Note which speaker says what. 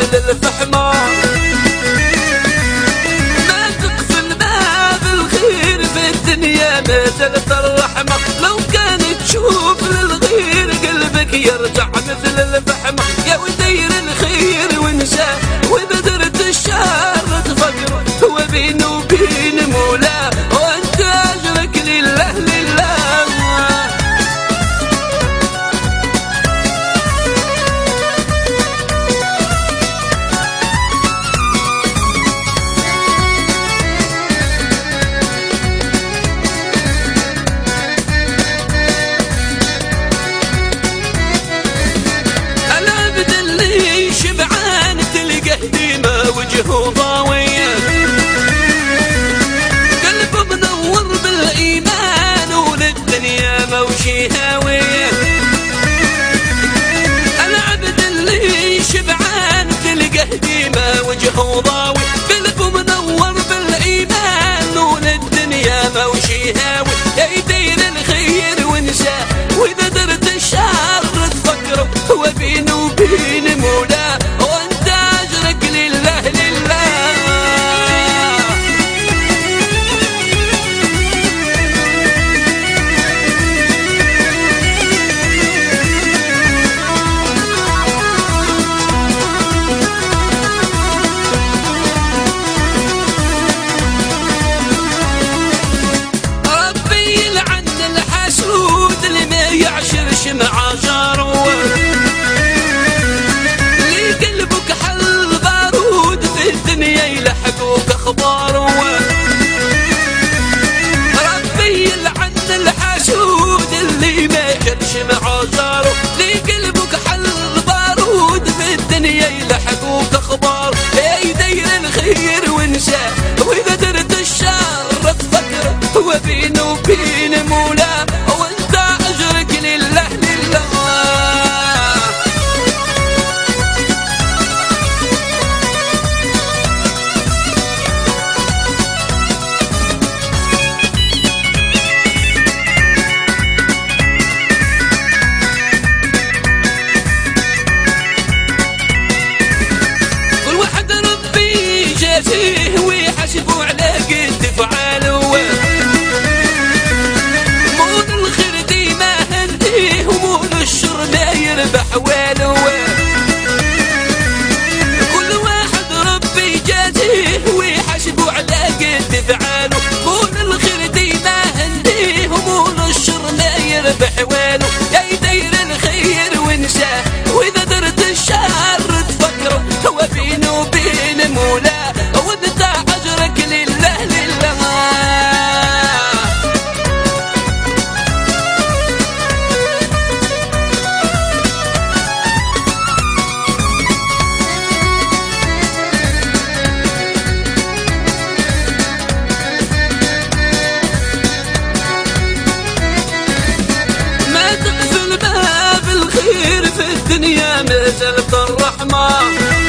Speaker 1: يرجع مثل وللدنيا موشي مثل الرحمة.